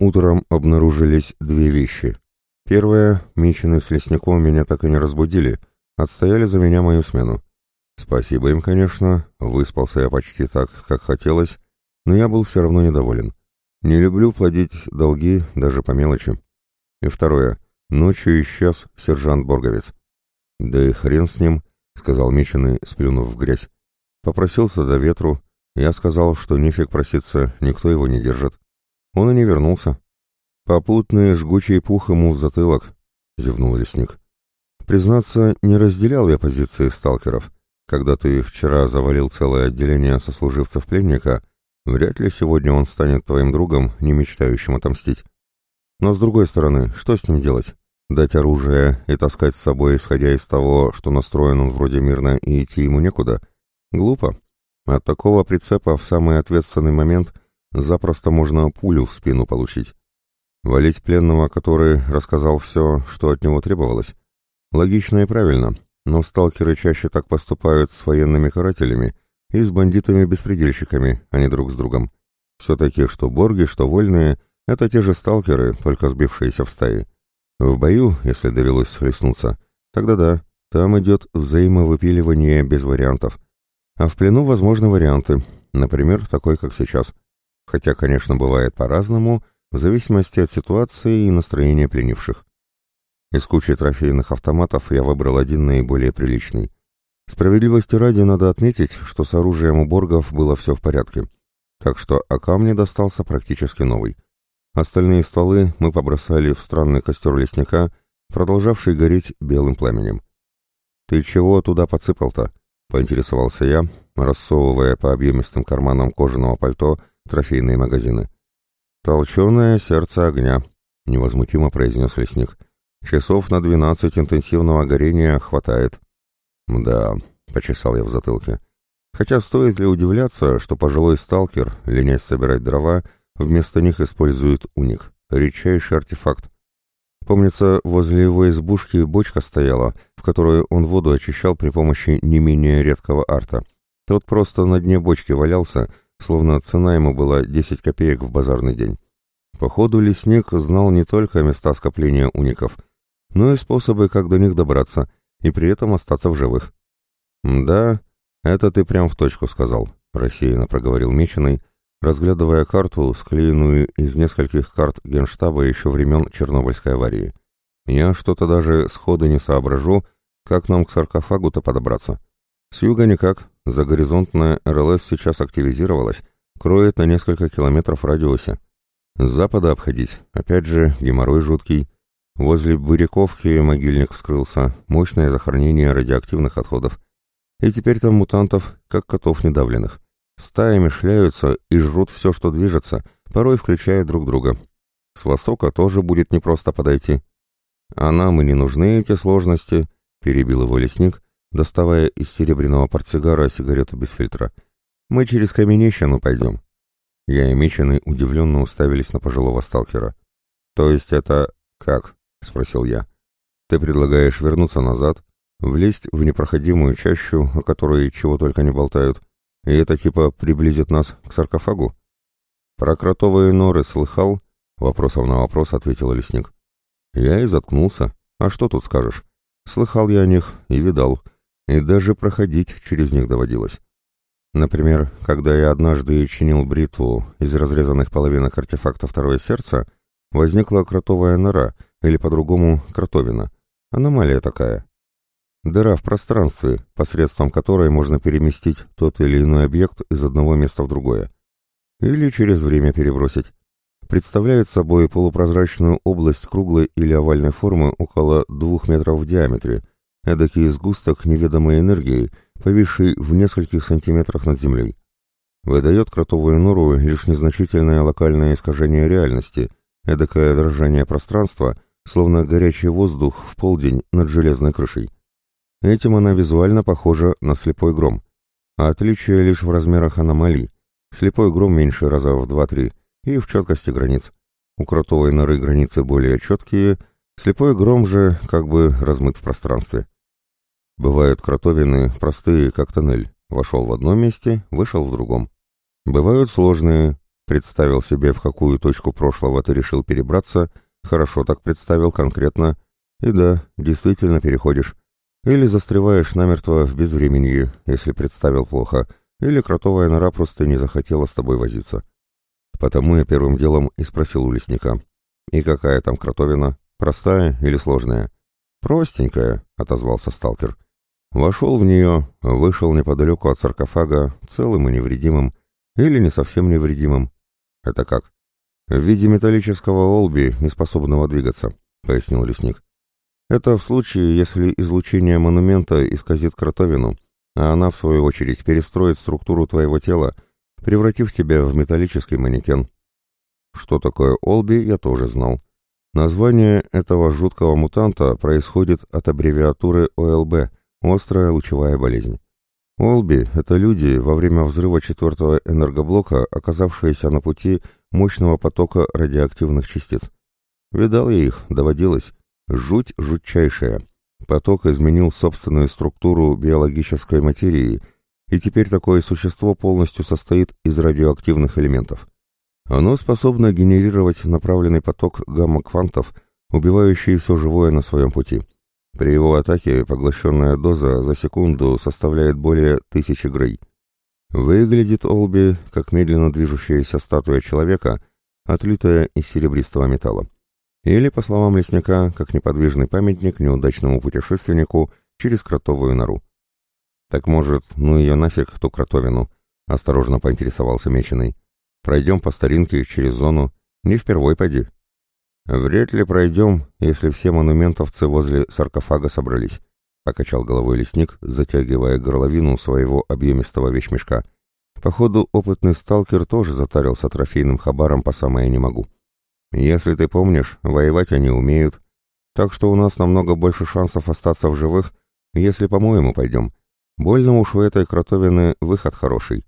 Утром обнаружились две вещи. Первое, Мичины с лесником меня так и не разбудили, отстояли за меня мою смену. Спасибо им, конечно, выспался я почти так, как хотелось, но я был все равно недоволен. Не люблю плодить долги даже по мелочи. И второе, ночью исчез сержант Борговец. Да и хрен с ним, сказал Мичины, сплюнув в грязь. Попросился до ветру, я сказал, что нефиг проситься, никто его не держит. Он и не вернулся. Попутный жгучий пух ему в затылок, зевнул лесник. Признаться, не разделял я позиции сталкеров. Когда ты вчера завалил целое отделение сослуживцев пленника, вряд ли сегодня он станет твоим другом, не мечтающим отомстить. Но с другой стороны, что с ним делать? Дать оружие и таскать с собой, исходя из того, что настроен он вроде мирно и идти ему некуда? Глупо. От такого прицепа в самый ответственный момент запросто можно пулю в спину получить. Валить пленного, который рассказал все, что от него требовалось? Логично и правильно, но сталкеры чаще так поступают с военными карателями и с бандитами-беспредельщиками, а не друг с другом. Все-таки что борги, что вольные — это те же сталкеры, только сбившиеся в стаи. В бою, если довелось схлестнуться, тогда да, там идет взаимовыпиливание без вариантов. А в плену возможны варианты, например, такой, как сейчас. Хотя, конечно, бывает по-разному, в зависимости от ситуации и настроения пленивших. Из кучи трофейных автоматов я выбрал один наиболее приличный. Справедливости ради надо отметить, что с оружием у боргов было все в порядке, так что АК мне достался практически новый. Остальные стволы мы побросали в странный костер лесника, продолжавший гореть белым пламенем. «Ты чего туда подсыпал-то?» — поинтересовался я, рассовывая по объемистым карманам кожаного пальто трофейные магазины. «Толченое сердце огня», — невозмутимо произнес лесник. Часов на двенадцать интенсивного горения хватает. Да, почесал я в затылке. Хотя стоит ли удивляться, что пожилой сталкер, ленясь собирать дрова, вместо них использует уник, редчайший артефакт. Помнится, возле его избушки бочка стояла, в которую он воду очищал при помощи не менее редкого арта. Тот просто на дне бочки валялся, словно цена ему была 10 копеек в базарный день. Походу, лесник знал не только места скопления уников, но и способы, как до них добраться, и при этом остаться в живых. «Да, это ты прям в точку сказал», — рассеянно проговорил Меченый, разглядывая карту, склеенную из нескольких карт генштаба еще времен Чернобыльской аварии. «Я что-то даже сходу не соображу, как нам к саркофагу-то подобраться. С юга никак, загоризонтная РЛС сейчас активизировалась, кроет на несколько километров в радиусе. С запада обходить, опять же, геморрой жуткий, Возле Буряковки могильник вскрылся, мощное захоронение радиоактивных отходов. И теперь там мутантов, как котов недавленных. Стаями шляются и жрут все, что движется, порой включая друг друга. С востока тоже будет непросто подойти. А нам и не нужны эти сложности, перебил его лесник, доставая из серебряного портсигара сигарету без фильтра. Мы через Каменещину пойдем. Я и Меченый удивленно уставились на пожилого сталкера. То есть это как? — спросил я. «Ты предлагаешь вернуться назад, влезть в непроходимую чащу, о которой чего только не болтают, и это типа приблизит нас к саркофагу?» «Про кротовые норы слыхал?» — вопросом на вопрос ответил лесник. Я и заткнулся. «А что тут скажешь? Слыхал я о них и видал, и даже проходить через них доводилось». Например, когда я однажды чинил бритву из разрезанных половинок артефакта «Второе сердце», возникла кротовая нора — или по-другому кротовина. Аномалия такая. Дыра в пространстве, посредством которой можно переместить тот или иной объект из одного места в другое. Или через время перебросить. Представляет собой полупрозрачную область круглой или овальной формы около двух метров в диаметре, эдакий сгусток неведомой энергии, повисший в нескольких сантиметрах над землей. Выдает кротовую нору лишь незначительное локальное искажение реальности, эдакое дрожание пространства — словно горячий воздух в полдень над железной крышей. Этим она визуально похожа на слепой гром. А отличие лишь в размерах аномалий. Слепой гром меньше раза в 2-3 и в четкости границ. У кротовой норы границы более четкие, слепой гром же как бы размыт в пространстве. Бывают кротовины простые, как тоннель. Вошел в одном месте, вышел в другом. Бывают сложные, Представил себе, в какую точку прошлого ты решил перебраться, хорошо так представил конкретно. И да, действительно переходишь. Или застреваешь намертво в безвременье, если представил плохо, или кротовая нора просто не захотела с тобой возиться. Потому я первым делом и спросил у лесника. «И какая там кротовина? Простая или сложная?» «Простенькая», — отозвался сталкер. Вошел в нее, вышел неподалеку от саркофага, целым и невредимым, или не совсем невредимым. «Это как?» «В виде металлического олби, неспособного двигаться», — пояснил лесник. Это в случае, если излучение монумента исказит кротовину, а она, в свою очередь, перестроит структуру твоего тела, превратив тебя в металлический манекен. Что такое Олби, я тоже знал. Название этого жуткого мутанта происходит от аббревиатуры ОЛБ – «Острая лучевая болезнь». Олби – это люди во время взрыва четвертого энергоблока, оказавшиеся на пути мощного потока радиоактивных частиц. Видал я их, доводилось. Жуть жутчайшая. Поток изменил собственную структуру биологической материи, и теперь такое существо полностью состоит из радиоактивных элементов. Оно способно генерировать направленный поток гамма-квантов, убивающий все живое на своем пути. При его атаке поглощенная доза за секунду составляет более тысячи грей. Выглядит Олби как медленно движущаяся статуя человека, отлитая из серебристого металла. Или, по словам лесника, как неподвижный памятник неудачному путешественнику через кротовую нору. «Так, может, ну ее нафиг, ту кротовину?» — осторожно поинтересовался Меченый. «Пройдем по старинке через зону. Не впервой пойди». «Вряд ли пройдем, если все монументовцы возле саркофага собрались», — покачал головой лесник, затягивая горловину своего объемистого вещмешка. Походу, опытный сталкер тоже затарился трофейным хабаром по самое не могу. Если ты помнишь, воевать они умеют, так что у нас намного больше шансов остаться в живых, если по-моему пойдем. Больно уж у этой кротовины выход хороший.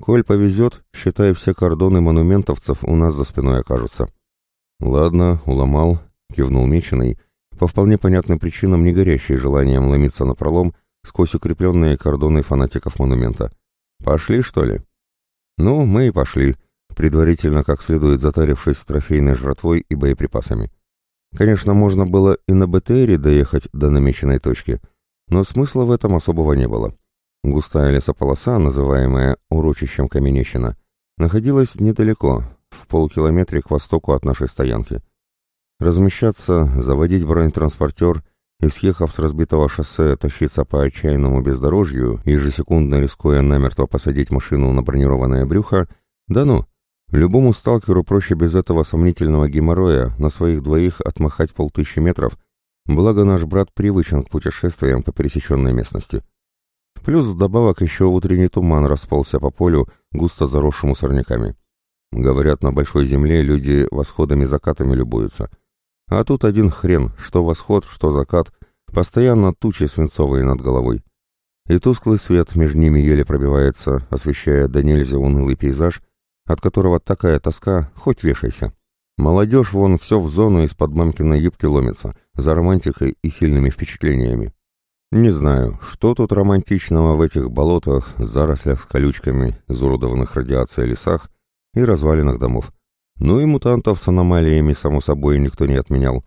Коль повезет, считай, все кордоны монументовцев у нас за спиной окажутся. Ладно, уломал, кивнул Меченый, по вполне понятным причинам не горящий желанием ломиться на пролом сквозь укрепленные кордоны фанатиков монумента. Пошли, что ли? Ну, мы и пошли, — предварительно как следует затарившись трофейной жратвой и боеприпасами. Конечно, можно было и на БТРе доехать до намеченной точки, но смысла в этом особого не было. Густая лесополоса, называемая урочищем Каменещина, находилась недалеко, в полкилометре к востоку от нашей стоянки. Размещаться, заводить бронетранспортер и, съехав с разбитого шоссе, тащиться по отчаянному бездорожью, ежесекундно рискуя намертво посадить машину на бронированное брюхо, да ну, Любому сталкеру проще без этого сомнительного геморроя на своих двоих отмахать полтысячи метров, благо наш брат привычен к путешествиям по пересеченной местности. Плюс вдобавок еще утренний туман расползся по полю, густо заросшему сорняками. Говорят, на большой земле люди восходами-закатами любуются. А тут один хрен, что восход, что закат, постоянно тучи свинцовые над головой. И тусклый свет между ними еле пробивается, освещая до нельзя унылый пейзаж, от которого такая тоска, хоть вешайся. Молодежь вон все в зону из-под мамкиной юбки ломится, за романтикой и сильными впечатлениями. Не знаю, что тут романтичного в этих болотах, зарослях с колючками, изуродованных радиацией лесах и развалинах домов. Ну и мутантов с аномалиями, само собой, никто не отменял.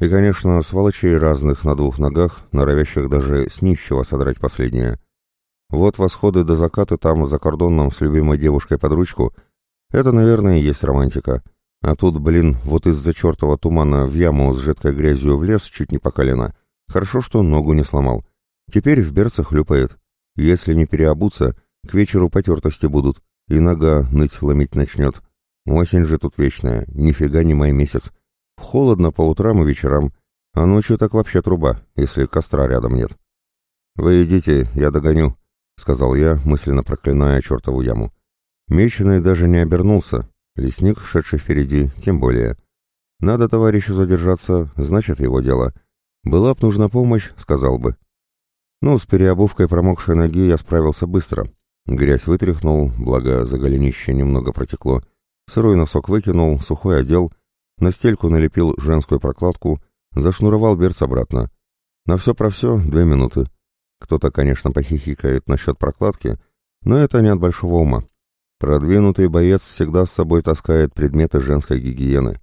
И, конечно, сволочей разных на двух ногах, норовящих даже с нищего содрать последнее. Вот восходы до заката там, за кордоном, с любимой девушкой под ручку, это, наверное, и есть романтика. А тут, блин, вот из-за чертова тумана в яму с жидкой грязью в лес чуть не по колено. Хорошо, что ногу не сломал. Теперь в берцах хлюпает. Если не переобуться, к вечеру потертости будут, и нога ныть ломить начнет. Осень же тут вечная, нифига не май месяц. Холодно по утрам и вечерам, а ночью так вообще труба, если костра рядом нет. «Вы идите, я догоню», — сказал я, мысленно проклиная чертову яму. Меченый даже не обернулся, лесник, шедший впереди, тем более. Надо товарищу задержаться, значит его дело. Была б нужна помощь, сказал бы. Ну, с переобувкой промокшей ноги я справился быстро. Грязь вытряхнул, благо за голенище немного протекло. Сырой носок выкинул, сухой одел, на стельку налепил женскую прокладку, зашнуровал берц обратно. На все про все две минуты. Кто-то, конечно, похихикает насчет прокладки, но это не от большого ума. Продвинутый боец всегда с собой таскает предметы женской гигиены.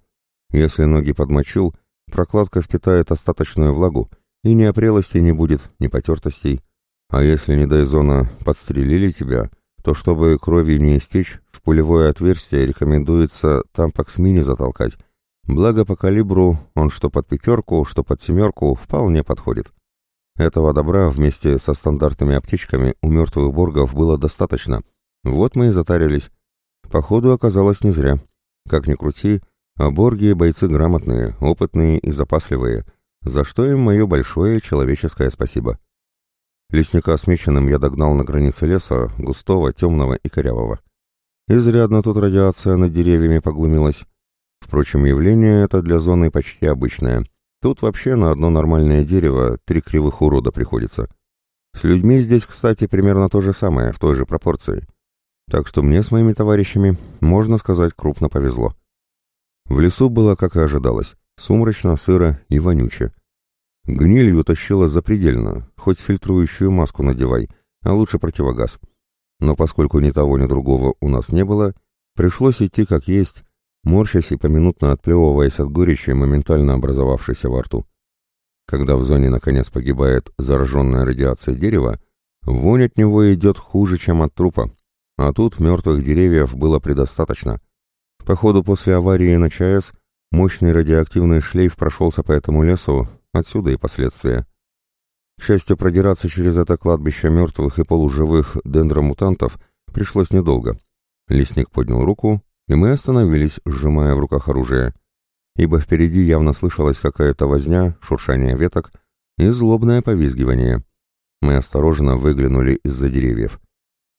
Если ноги подмочил, прокладка впитает остаточную влагу, и ни опрелости не будет, ни потертостей. А если, не дай зона, подстрелили тебя, то чтобы крови не истечь, в пулевое отверстие рекомендуется тампакс мини затолкать. Благо по калибру он что под пятерку, что под семерку вполне подходит. Этого добра вместе со стандартными аптечками у мертвых боргов было достаточно. Вот мы и затарились. Походу оказалось не зря. Как ни крути, а борги бойцы грамотные, опытные и запасливые, за что им мое большое человеческое спасибо. Лесника с я догнал на границе леса, густого, темного и корявого. Изрядно тут радиация над деревьями поглумилась. Впрочем, явление это для зоны почти обычное. Тут вообще на одно нормальное дерево три кривых урода приходится. С людьми здесь, кстати, примерно то же самое, в той же пропорции. Так что мне с моими товарищами, можно сказать, крупно повезло. В лесу было, как и ожидалось, сумрачно, сыро и вонюче. Гнилью тащило запредельно, хоть фильтрующую маску надевай, а лучше противогаз. Но поскольку ни того, ни другого у нас не было, пришлось идти как есть, морщась и поминутно отплевываясь от горечи, моментально образовавшейся во рту. Когда в зоне наконец погибает зараженная радиацией дерево, вонь от него идет хуже, чем от трупа, а тут мертвых деревьев было предостаточно — Походу, после аварии на ЧАЭС мощный радиоактивный шлейф прошелся по этому лесу, отсюда и последствия. К счастью, продираться через это кладбище мертвых и полуживых дендромутантов пришлось недолго. Лесник поднял руку, и мы остановились, сжимая в руках оружие, ибо впереди явно слышалась какая-то возня, шуршание веток и злобное повизгивание. Мы осторожно выглянули из-за деревьев.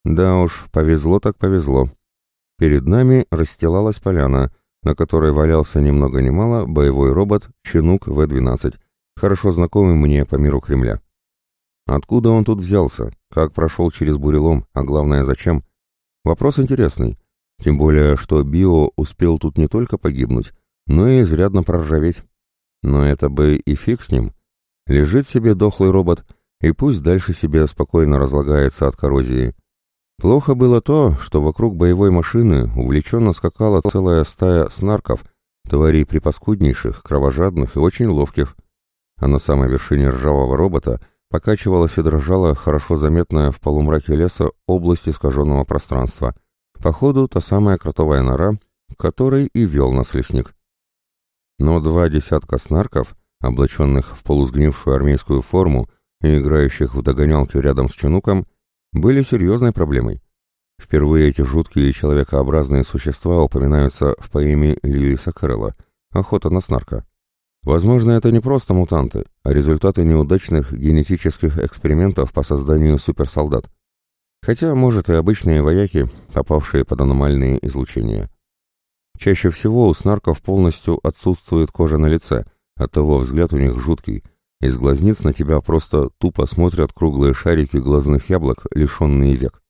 Да уж, повезло так повезло. Перед нами расстилалась поляна, на которой валялся ни много ни мало боевой робот Чинук В-12, хорошо знакомый мне по миру Кремля. Откуда он тут взялся, как прошел через бурелом, а главное зачем? Вопрос интересный, тем более, что Био успел тут не только погибнуть, но и изрядно проржаветь. Но это бы и фиг с ним. Лежит себе дохлый робот, и пусть дальше себе спокойно разлагается от коррозии. Плохо было то, что вокруг боевой машины увлеченно скакала целая стая снарков, тварей припаскуднейших, кровожадных и очень ловких. А на самой вершине ржавого робота покачивалась и дрожала хорошо заметная в полумраке леса область искаженного пространства. Походу, та самая кротовая нора, которой и вел нас лесник. Но два десятка снарков, облаченных в полусгнившую армейскую форму и играющих в догонялки рядом с чинуком, были серьезной проблемой. Впервые эти жуткие человекообразные существа упоминаются в поэме Льюиса Кэрролла «Охота на снарка». Возможно, это не просто мутанты, а результаты неудачных генетических экспериментов по созданию суперсолдат. Хотя, может, и обычные вояки, попавшие под аномальные излучения. Чаще всего у снарков полностью отсутствует кожа на лице, оттого взгляд у них жуткий, из глазниц на тебя просто тупо смотрят круглые шарики глазных яблок, лишенные век.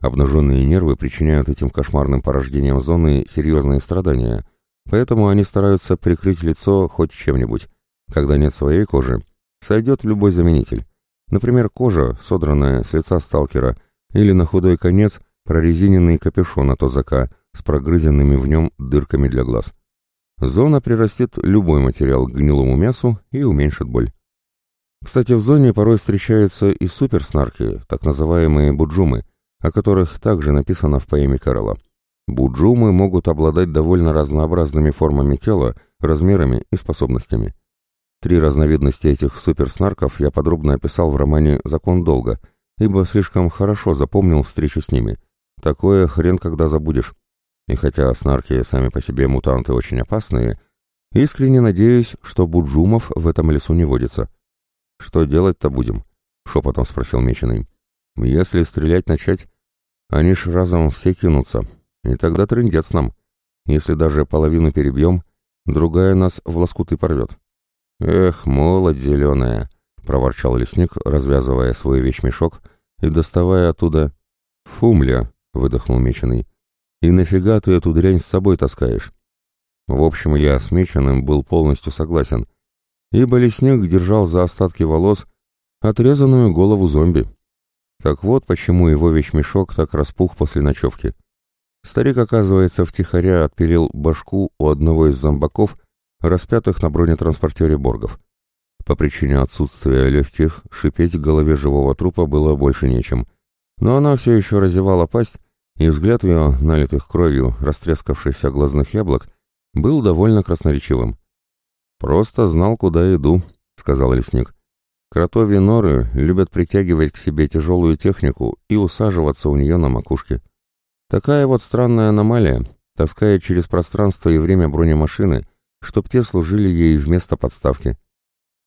Обнаженные нервы причиняют этим кошмарным порождениям зоны серьезные страдания, поэтому они стараются прикрыть лицо хоть чем-нибудь. Когда нет своей кожи, сойдет любой заменитель. Например, кожа, содранная с лица сталкера, или на худой конец прорезиненный капюшон от озака с прогрызенными в нем дырками для глаз. Зона прирастет любой материал к гнилому мясу и уменьшит боль. Кстати, в зоне порой встречаются и суперснарки, так называемые буджумы, о которых также написано в поэме Карла. Буджумы могут обладать довольно разнообразными формами тела, размерами и способностями. Три разновидности этих суперснарков я подробно описал в романе «Закон долга», ибо слишком хорошо запомнил встречу с ними. Такое хрен когда забудешь. И хотя снарки сами по себе мутанты очень опасные, искренне надеюсь, что буджумов в этом лесу не водится. «Что делать-то будем?» — шепотом спросил Меченый. «Если стрелять начать, они ж разом все кинутся, и тогда трындец нам. Если даже половину перебьем, другая нас в лоскуты порвет». «Эх, молодь зеленая!» — проворчал лесник, развязывая свой вещмешок и доставая оттуда... «Фумля!» — выдохнул Меченый. «И нафига ты эту дрянь с собой таскаешь?» В общем, я с Меченым был полностью согласен — ибо лесник держал за остатки волос отрезанную голову зомби. Так вот, почему его вещмешок так распух после ночевки. Старик, оказывается, втихаря отпилил башку у одного из зомбаков, распятых на бронетранспортере Боргов. По причине отсутствия легких, шипеть голове живого трупа было больше нечем. Но она все еще разевала пасть, и взгляд ее, налитых кровью, растрескавшихся глазных яблок, был довольно красноречивым. «Просто знал, куда иду», — сказал лесник. «Кротовьи норы любят притягивать к себе тяжелую технику и усаживаться у нее на макушке. Такая вот странная аномалия, таская через пространство и время бронемашины, чтоб те служили ей вместо подставки.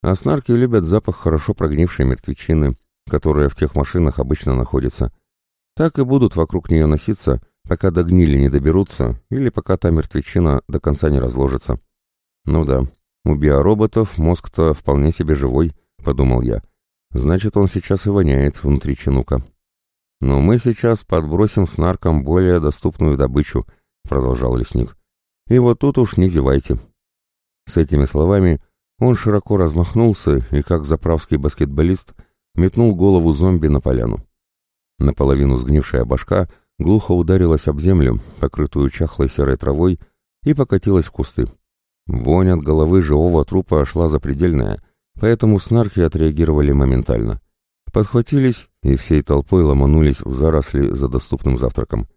А снарки любят запах хорошо прогнившей мертвечины, которая в тех машинах обычно находится. Так и будут вокруг нее носиться, пока до гнили не доберутся или пока та мертвечина до конца не разложится. Ну да, у биороботов мозг-то вполне себе живой, подумал я. Значит, он сейчас и воняет внутри чинука. Но мы сейчас подбросим с нарком более доступную добычу, продолжал лесник. И вот тут уж не зевайте. С этими словами он широко размахнулся и, как заправский баскетболист, метнул голову зомби на поляну. Наполовину сгнившая башка глухо ударилась об землю, покрытую чахлой серой травой, и покатилась в кусты. Вонь от головы живого трупа шла запредельная, поэтому снарки отреагировали моментально. Подхватились и всей толпой ломанулись в заросли за доступным завтраком.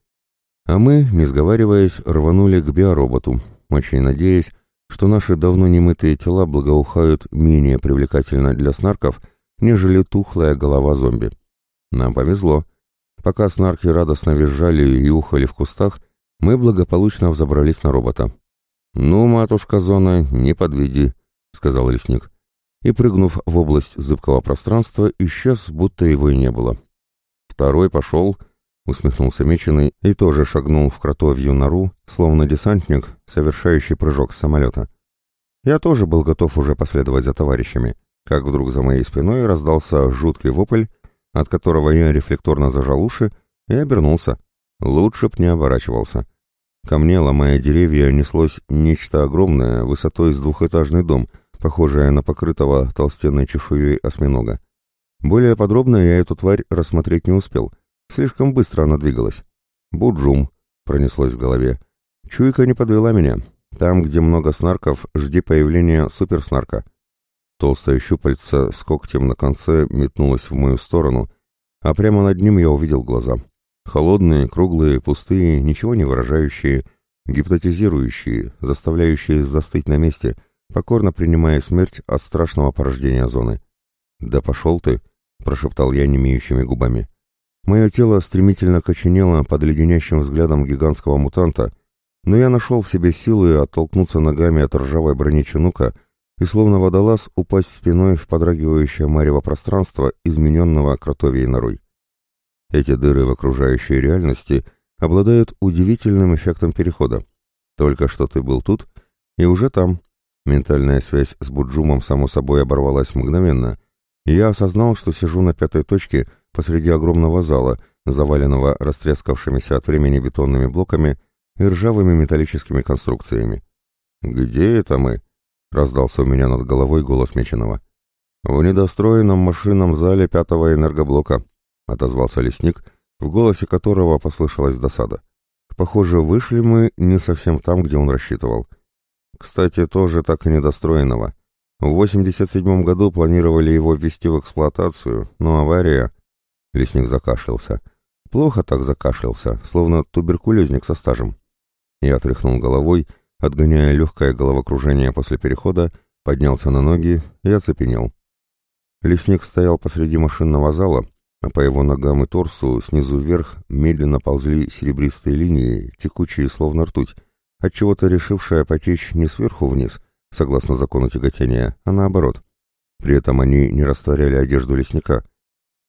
А мы, не сговариваясь, рванули к биороботу, очень надеясь, что наши давно немытые тела благоухают менее привлекательно для снарков, нежели тухлая голова зомби. Нам повезло. Пока снарки радостно визжали и ухали в кустах, мы благополучно взобрались на робота. «Ну, матушка Зона, не подведи», — сказал лесник. И, прыгнув в область зыбкого пространства, исчез, будто его и не было. Второй пошел, усмехнулся Меченый и тоже шагнул в кротовью нору, словно десантник, совершающий прыжок с самолета. Я тоже был готов уже последовать за товарищами, как вдруг за моей спиной раздался жуткий вопль, от которого я рефлекторно зажал уши и обернулся. Лучше б не оборачивался. Ко мне, ломая деревья, неслось нечто огромное, высотой с двухэтажный дом, похожее на покрытого толстенной чешуей осьминога. Более подробно я эту тварь рассмотреть не успел. Слишком быстро она двигалась. «Буджум», — пронеслось в голове. Чуйка не подвела меня. Там, где много снарков, жди появления суперснарка. Толстое щупальце с когтем на конце метнулось в мою сторону, а прямо над ним я увидел глаза. Холодные, круглые, пустые, ничего не выражающие, гипнотизирующие, заставляющие застыть на месте, покорно принимая смерть от страшного порождения зоны. «Да пошел ты!» — прошептал я немеющими губами. Мое тело стремительно коченело под леденящим взглядом гигантского мутанта, но я нашел в себе силы оттолкнуться ногами от ржавой брони Чинука и словно водолаз упасть спиной в подрагивающее марево пространство, измененного кротовьей норой. Эти дыры в окружающей реальности обладают удивительным эффектом перехода. Только что ты был тут, и уже там. Ментальная связь с Буджумом, само собой, оборвалась мгновенно, и я осознал, что сижу на пятой точке посреди огромного зала, заваленного растрескавшимися от времени бетонными блоками и ржавыми металлическими конструкциями. «Где это мы?» — раздался у меня над головой голос Меченого. «В недостроенном машинном зале пятого энергоблока», — отозвался лесник, в голосе которого послышалась досада. «Похоже, вышли мы не совсем там, где он рассчитывал. Кстати, тоже так и недостроенного. В 87 году планировали его ввести в эксплуатацию, но авария...» Лесник закашлялся. Плохо так закашлялся, словно туберкулезник со стажем. Я отряхнул головой, отгоняя легкое головокружение после перехода, поднялся на ноги и оцепенел. Лесник стоял посреди машинного зала, а по его ногам и торсу снизу вверх медленно ползли серебристые линии, текучие словно ртуть, отчего-то решившая потечь не сверху вниз, согласно закону тяготения, а наоборот. При этом они не растворяли одежду лесника.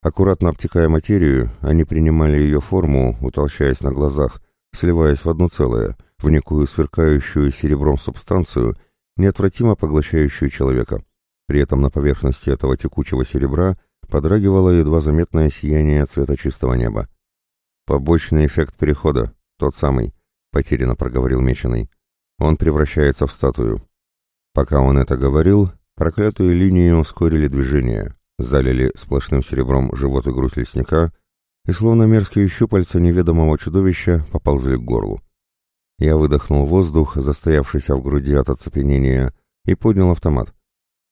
Аккуратно обтекая материю, они принимали ее форму, утолщаясь на глазах, сливаясь в одно целое, в некую сверкающую серебром субстанцию, неотвратимо поглощающую человека. При этом на поверхности этого текучего серебра подрагивало едва заметное сияние цвета чистого неба. «Побочный эффект перехода, тот самый», — потерянно проговорил Меченый. «Он превращается в статую». Пока он это говорил, проклятые линии ускорили движение, залили сплошным серебром живот и грудь лесника, и словно мерзкие щупальца неведомого чудовища поползли к горлу. Я выдохнул воздух, застоявшийся в груди от оцепенения, и поднял автомат.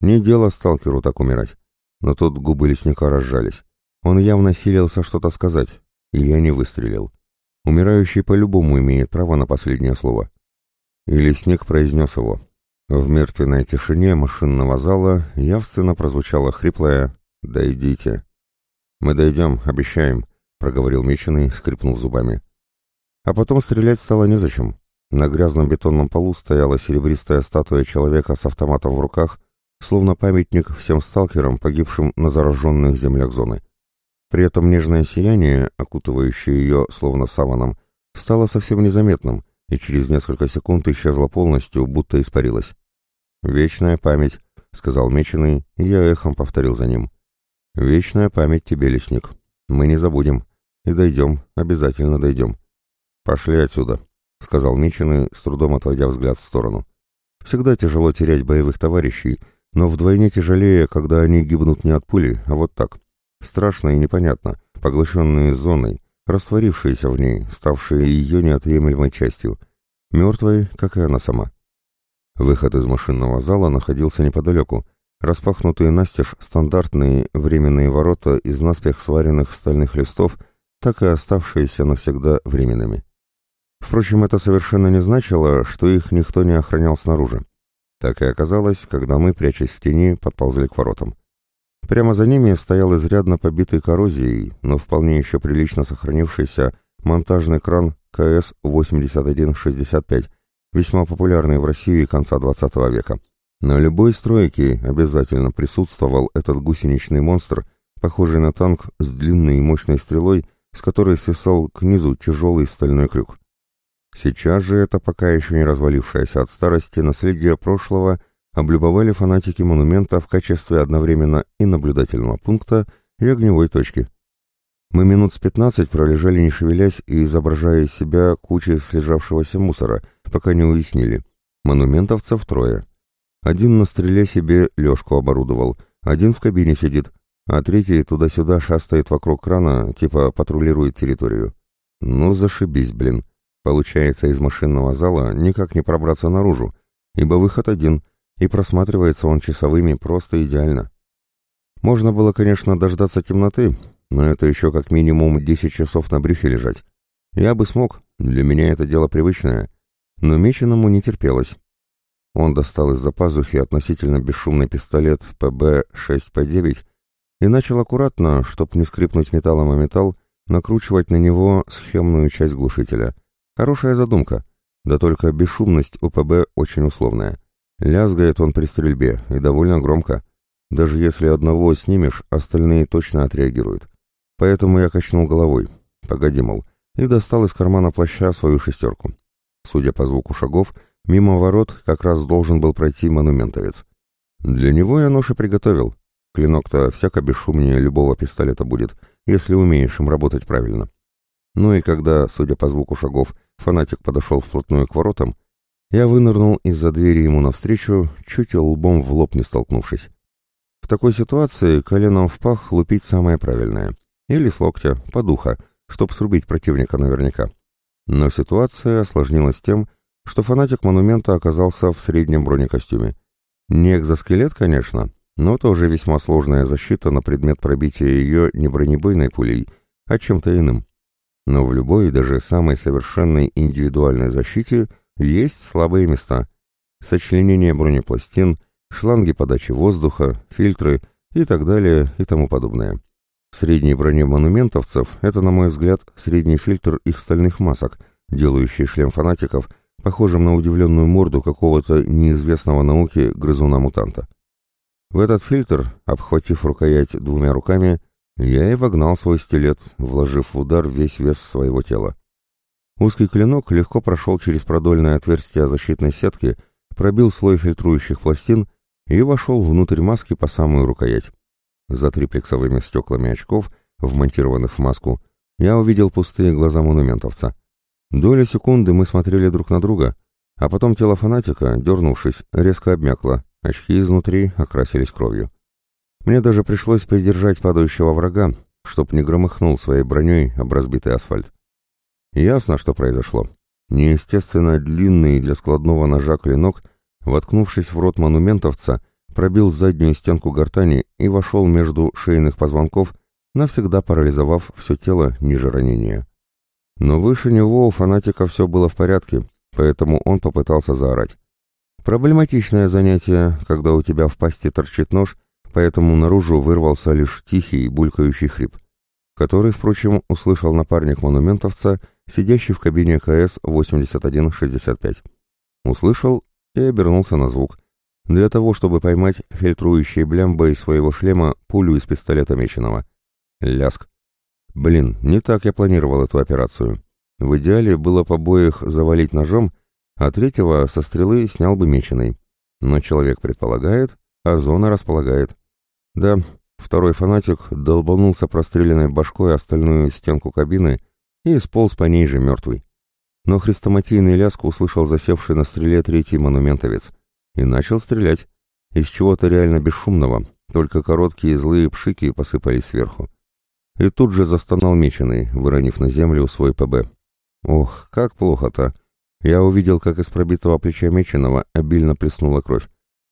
Не дело сталкеру так умирать. Но тут губы лесника разжались. Он явно силился что-то сказать, и я не выстрелил. Умирающий по-любому имеет право на последнее слово. И лесник произнес его. В мертвенной тишине машинного зала явственно прозвучало хриплое «Дойдите». «Мы дойдем, обещаем», — проговорил Меченый, скрипнув зубами. А потом стрелять стало незачем. На грязном бетонном полу стояла серебристая статуя человека с автоматом в руках, словно памятник всем сталкерам, погибшим на зараженных землях зоны. При этом нежное сияние, окутывающее ее словно саваном, стало совсем незаметным и через несколько секунд исчезло полностью, будто испарилось. «Вечная память», — сказал Меченый, и я эхом повторил за ним. «Вечная память тебе, лесник. Мы не забудем. И дойдем, обязательно дойдем». «Пошли отсюда», — сказал Меченый, с трудом отводя взгляд в сторону. «Всегда тяжело терять боевых товарищей, но вдвойне тяжелее, когда они гибнут не от пули, а вот так. Страшно и непонятно, поглощенные зоной, растворившиеся в ней, ставшие ее неотъемлемой частью, мертвой, как и она сама. Выход из машинного зала находился неподалеку, распахнутые настежь стандартные временные ворота из наспех сваренных стальных листов, так и оставшиеся навсегда временными. Впрочем, это совершенно не значило, что их никто не охранял снаружи. Так и оказалось, когда мы, прячась в тени, подползли к воротам. Прямо за ними стоял изрядно побитый коррозией, но вполне еще прилично сохранившийся монтажный кран КС-8165, весьма популярный в России конца XX века. На любой стройке обязательно присутствовал этот гусеничный монстр, похожий на танк с длинной и мощной стрелой, с которой свисал к низу тяжелый стальной крюк. Сейчас же это пока еще не развалившееся от старости наследие прошлого – облюбовали фанатики монумента в качестве одновременно и наблюдательного пункта, и огневой точки. Мы минут с пятнадцать пролежали не шевелясь и изображая из себя кучи слежавшегося мусора, пока не уяснили. Монументовцев трое. Один на стреле себе лёжку оборудовал, один в кабине сидит, а третий туда-сюда шастает вокруг крана, типа патрулирует территорию. Ну, зашибись, блин. Получается, из машинного зала никак не пробраться наружу, ибо выход один — и просматривается он часовыми просто идеально. Можно было, конечно, дождаться темноты, но это еще как минимум 10 часов на брюхе лежать. Я бы смог, для меня это дело привычное, но Меченому не терпелось. Он достал из-за пазухи относительно бесшумный пистолет ПБ-6П9 и начал аккуратно, чтоб не скрипнуть металлом о металл, накручивать на него съемную часть глушителя. Хорошая задумка, да только бесшумность у ПБ очень условная. Лязгает он при стрельбе, и довольно громко. Даже если одного снимешь, остальные точно отреагируют. Поэтому я качнул головой. Погоди, мол, и достал из кармана плаща свою шестерку. Судя по звуку шагов, мимо ворот как раз должен был пройти монументовец. Для него я нож и приготовил. Клинок-то всяко бесшумнее любого пистолета будет, если умеешь им работать правильно. Ну и когда, судя по звуку шагов, фанатик подошел вплотную к воротам, я вынырнул из-за двери ему навстречу, чуть лбом в лоб не столкнувшись. В такой ситуации коленом в пах лупить самое правильное. Или с локтя, под ухо, чтоб срубить противника наверняка. Но ситуация осложнилась тем, что фанатик монумента оказался в среднем бронекостюме. Не экзоскелет, конечно, но тоже весьма сложная защита на предмет пробития ее не бронебойной пулей, а чем-то иным. Но в любой, даже самой совершенной индивидуальной защите – есть слабые места. Сочленение бронепластин, шланги подачи воздуха, фильтры и так далее и тому подобное. В средней броне монументовцев это, на мой взгляд, средний фильтр их стальных масок, делающий шлем фанатиков похожим на удивленную морду какого-то неизвестного науке грызуна-мутанта. В этот фильтр, обхватив рукоять двумя руками, я и вогнал свой стилет, вложив в удар весь вес своего тела. Узкий клинок легко прошел через продольное отверстие защитной сетки, пробил слой фильтрующих пластин и вошел внутрь маски по самую рукоять. За триплексовыми стеклами очков, вмонтированных в маску, я увидел пустые глаза монументовца. Доля секунды мы смотрели друг на друга, а потом тело фанатика, дернувшись, резко обмякло, очки изнутри окрасились кровью. Мне даже пришлось придержать падающего врага, чтоб не громыхнул своей броней об разбитый асфальт. Ясно, что произошло. Неестественно длинный для складного ножа клинок, воткнувшись в рот монументовца, пробил заднюю стенку гортани и вошел между шейных позвонков, навсегда парализовав все тело ниже ранения. Но выше него у фанатика все было в порядке, поэтому он попытался заорать. Проблематичное занятие, когда у тебя в пасти торчит нож, поэтому наружу вырвался лишь тихий, булькающий хрип, который, впрочем, услышал напарник монументовца, сидящий в кабине КС-8165. Услышал и обернулся на звук, для того, чтобы поймать фильтрующей блямбой своего шлема пулю из пистолета Меченого. Ляск. Блин, не так я планировал эту операцию. В идеале было побоих завалить ножом, а третьего со стрелы снял бы Меченый. Но человек предполагает, а зона располагает. Да, второй фанатик долбанулся простреленной башкой остальную стенку кабины и сполз по ней же мертвый. Но хрестоматийный ляск услышал засевший на стреле третий монументовец и начал стрелять. Из чего-то реально бесшумного, только короткие злые пшики посыпались сверху. И тут же застонал меченый, выронив на землю свой ПБ. Ох, как плохо-то. Я увидел, как из пробитого плеча меченого обильно плеснула кровь.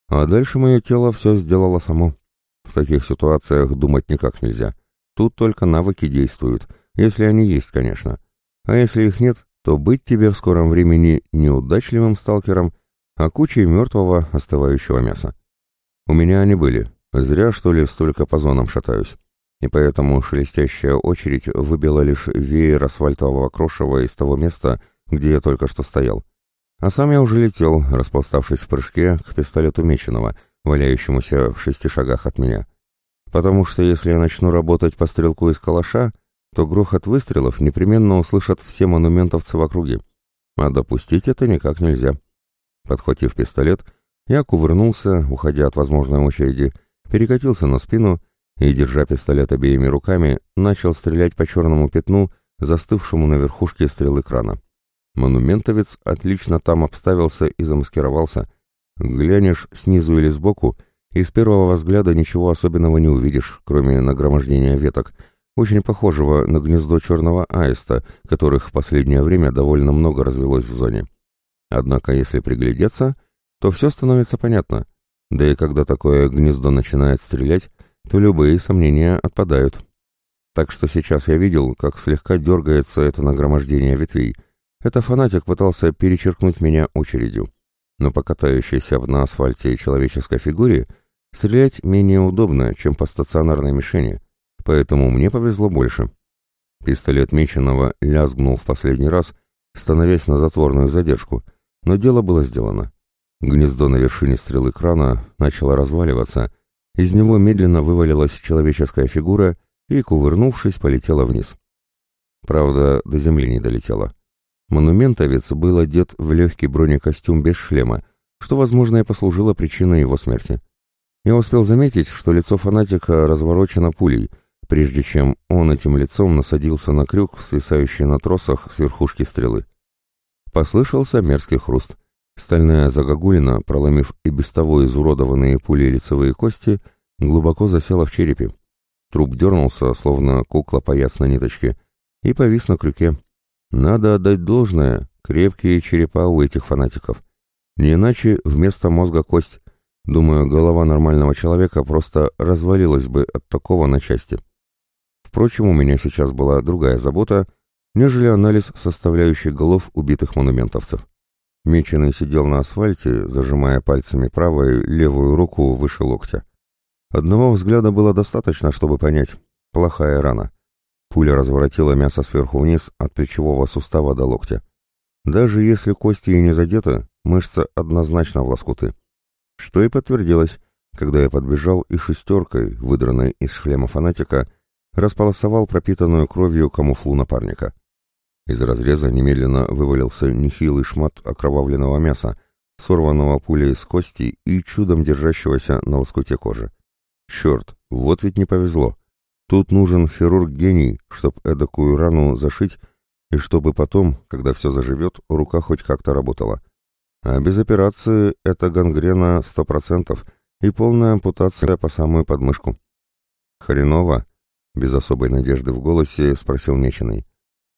А дальше мое тело все сделало само. В таких ситуациях думать никак нельзя. Тут только навыки действуют, если они есть, конечно. А если их нет, то быть тебе в скором времени неудачливым сталкером, а кучей мертвого остывающего мяса. У меня они были. Зря, что ли, столько по зонам шатаюсь. И поэтому шелестящая очередь выбила лишь веер асфальтового крошева из того места, где я только что стоял. А сам я уже летел, распластавшись в прыжке, к пистолету Меченого, валяющемуся в шести шагах от меня. Потому что если я начну работать по стрелку из калаша, то грохот выстрелов непременно услышат все монументовцы в округе. А допустить это никак нельзя. Подхватив пистолет, я кувырнулся, уходя от возможной очереди, перекатился на спину и, держа пистолет обеими руками, начал стрелять по черному пятну, застывшему на верхушке стрелы крана. Монументовец отлично там обставился и замаскировался. Глянешь снизу или сбоку, и с первого взгляда ничего особенного не увидишь, кроме нагромождения веток, очень похожего на гнездо черного аиста, которых в последнее время довольно много развелось в зоне. Однако, если приглядеться, то все становится понятно. Да и когда такое гнездо начинает стрелять, то любые сомнения отпадают. Так что сейчас я видел, как слегка дергается это нагромождение ветвей. Это фанатик пытался перечеркнуть меня очередью. Но по катающейся на асфальте человеческой фигуре стрелять менее удобно, чем по стационарной мишени, поэтому мне повезло больше. Пистолет Меченого лязгнул в последний раз, становясь на затворную задержку, но дело было сделано. Гнездо на вершине стрелы крана начало разваливаться, из него медленно вывалилась человеческая фигура и, кувырнувшись, полетела вниз. Правда, до земли не долетела. Монументовец был одет в легкий бронекостюм без шлема, что, возможно, и послужило причиной его смерти. Я успел заметить, что лицо фанатика разворочено пулей, прежде чем он этим лицом насадился на крюк, свисающий на тросах с верхушки стрелы. Послышался мерзкий хруст. Стальная загогулина, проломив и без того изуродованные пули лицевые кости, глубоко засела в черепе. Труп дернулся, словно кукла паяц на ниточке, и повис на крюке. Надо отдать должное, крепкие черепа у этих фанатиков. Не иначе вместо мозга кость. Думаю, голова нормального человека просто развалилась бы от такого на части. Впрочем, у меня сейчас была другая забота, нежели анализ составляющих голов убитых монументовцев. Меченый сидел на асфальте, зажимая пальцами правую левую руку выше локтя. Одного взгляда было достаточно, чтобы понять. Плохая рана. Пуля разворотила мясо сверху вниз от плечевого сустава до локтя. Даже если кости и не задеты, мышца однозначно в лоскуты. Что и подтвердилось, когда я подбежал и шестеркой, выдранной из шлема фанатика, располосовал пропитанную кровью камуфлу напарника. Из разреза немедленно вывалился нехилый шмат окровавленного мяса, сорванного пулей с кости и чудом держащегося на лоскуте кожи. Черт, вот ведь не повезло. Тут нужен хирург-гений, чтоб эдакую рану зашить, и чтобы потом, когда все заживет, рука хоть как-то работала. А без операции это гангрена сто процентов и полная ампутация по самую подмышку. Хреново, без особой надежды в голосе спросил Меченый.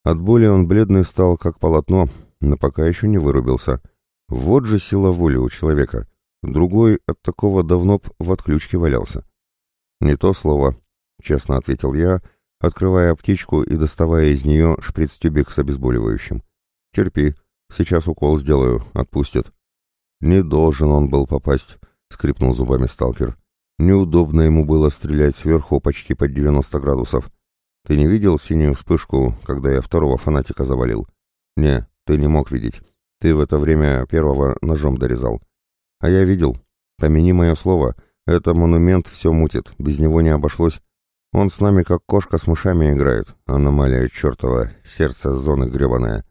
От боли он бледный стал, как полотно, но пока еще не вырубился. Вот же сила воли у человека. Другой от такого давно б в отключке валялся. «Не то слово», — честно ответил я, открывая аптечку и доставая из нее шприц-тюбик с обезболивающим. «Терпи, сейчас укол сделаю, отпустит». «Не должен он был попасть», — скрипнул зубами сталкер. «Неудобно ему было стрелять сверху почти под 90 градусов. Ты не видел синюю вспышку, когда я второго фанатика завалил? Не, ты не мог видеть. Ты в это время первого ножом дорезал. А я видел. Помяни мое слово, это монумент все мутит, без него не обошлось. Он с нами как кошка с мышами играет, аномалия чертова, сердце зоны гребаное.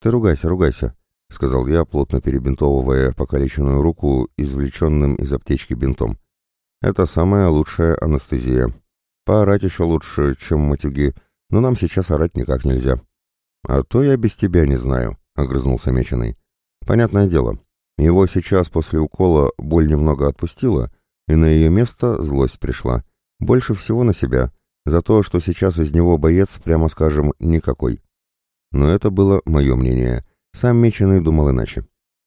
Ты ругайся, ругайся, — сказал я, плотно перебинтовывая покалеченную руку извлеченным из аптечки бинтом. Это самая лучшая анестезия. Поорать еще лучше, чем матюги, но нам сейчас орать никак нельзя. А то я без тебя не знаю, — огрызнулся Меченый. Понятное дело, его сейчас после укола боль немного отпустила, и на ее место злость пришла. Больше всего на себя, за то, что сейчас из него боец, прямо скажем, никакой. Но это было мое мнение. Сам Меченый думал иначе.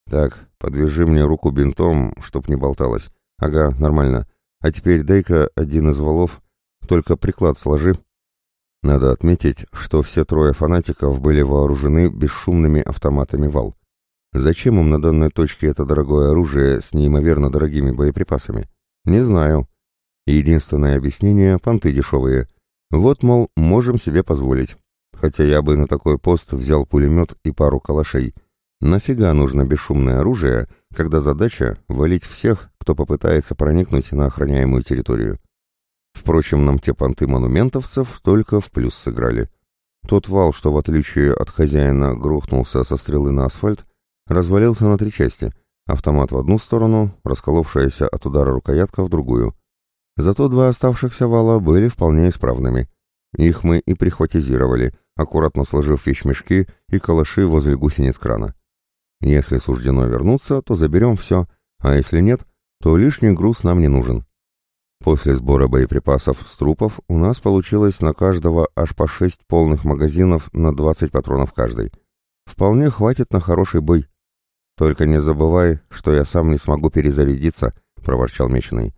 «Так, подвяжи мне руку бинтом, чтоб не болталась. Ага, нормально. А теперь дай-ка один из валов, только приклад сложи». Надо отметить, что все трое фанатиков были вооружены бесшумными автоматами вал. Зачем им на данной точке это дорогое оружие с неимоверно дорогими боеприпасами? Не знаю. Единственное объяснение — понты дешевые. Вот, мол, можем себе позволить. Хотя я бы на такой пост взял пулемет и пару калашей. Нафига нужно бесшумное оружие, когда задача — валить всех, кто попытается проникнуть на охраняемую территорию? Впрочем, нам те понты монументовцев только в плюс сыграли. Тот вал, что в отличие от хозяина грохнулся со стрелы на асфальт, развалился на три части — Автомат в одну сторону, расколовшаяся от удара рукоятка в другую. Зато два оставшихся вала были вполне исправными. Их мы и прихватизировали, аккуратно сложив вещмешки и калаши возле гусениц крана. Если суждено вернуться, то заберем все, а если нет, то лишний груз нам не нужен. После сбора боеприпасов с трупов у нас получилось на каждого аж по шесть полных магазинов на 20 патронов каждый. Вполне хватит на хороший бой. «Только не забывай, что я сам не смогу перезарядиться», — проворчал Меченый.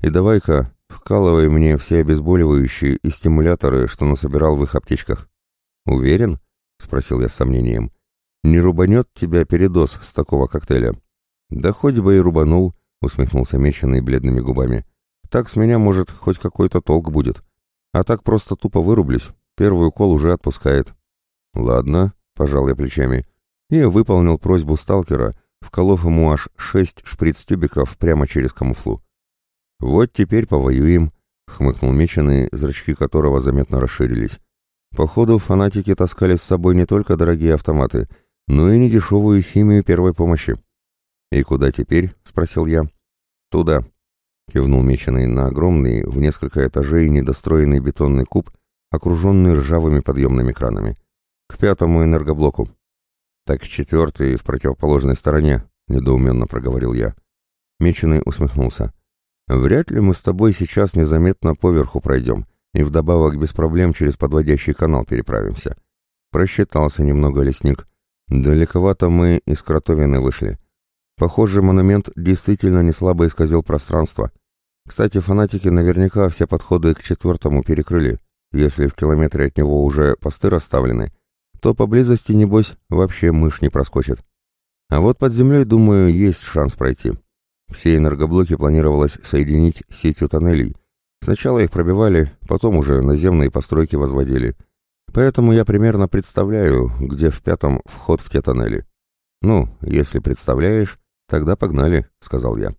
«И давай-ка вкалывай мне все обезболивающие и стимуляторы, что насобирал в их аптечках». «Уверен?» — спросил я с сомнением. «Не рубанет тебя передоз с такого коктейля?» «Да хоть бы и рубанул», — усмехнулся Меченый бледными губами. «Так с меня, может, хоть какой-то толк будет. А так просто тупо вырублюсь. Первый укол уже отпускает». «Ладно», — пожал я плечами и выполнил просьбу сталкера, вколов ему аж шесть шприц-тюбиков прямо через камуфлу. «Вот теперь повоюем», — хмыкнул Меченый, зрачки которого заметно расширились. «Походу, фанатики таскали с собой не только дорогие автоматы, но и недешевую химию первой помощи». «И куда теперь?» — спросил я. «Туда», — кивнул Меченый на огромный, в несколько этажей недостроенный бетонный куб, окруженный ржавыми подъемными кранами. «К пятому энергоблоку. «Так четвертый в противоположной стороне», — недоуменно проговорил я. Меченый усмехнулся. «Вряд ли мы с тобой сейчас незаметно поверху пройдем, и вдобавок без проблем через подводящий канал переправимся. Просчитался немного лесник. Далековато мы из Кротовины вышли. Похоже, монумент действительно не слабо исказил пространство. Кстати, фанатики наверняка все подходы к четвертому перекрыли. Если в километре от него уже посты расставлены, то поблизости, небось, вообще мышь не проскочит. А вот под землей, думаю, есть шанс пройти. Все энергоблоки планировалось соединить сетью тоннелей. Сначала их пробивали, потом уже наземные постройки возводили. Поэтому я примерно представляю, где в пятом вход в те тоннели. «Ну, если представляешь, тогда погнали», — сказал я.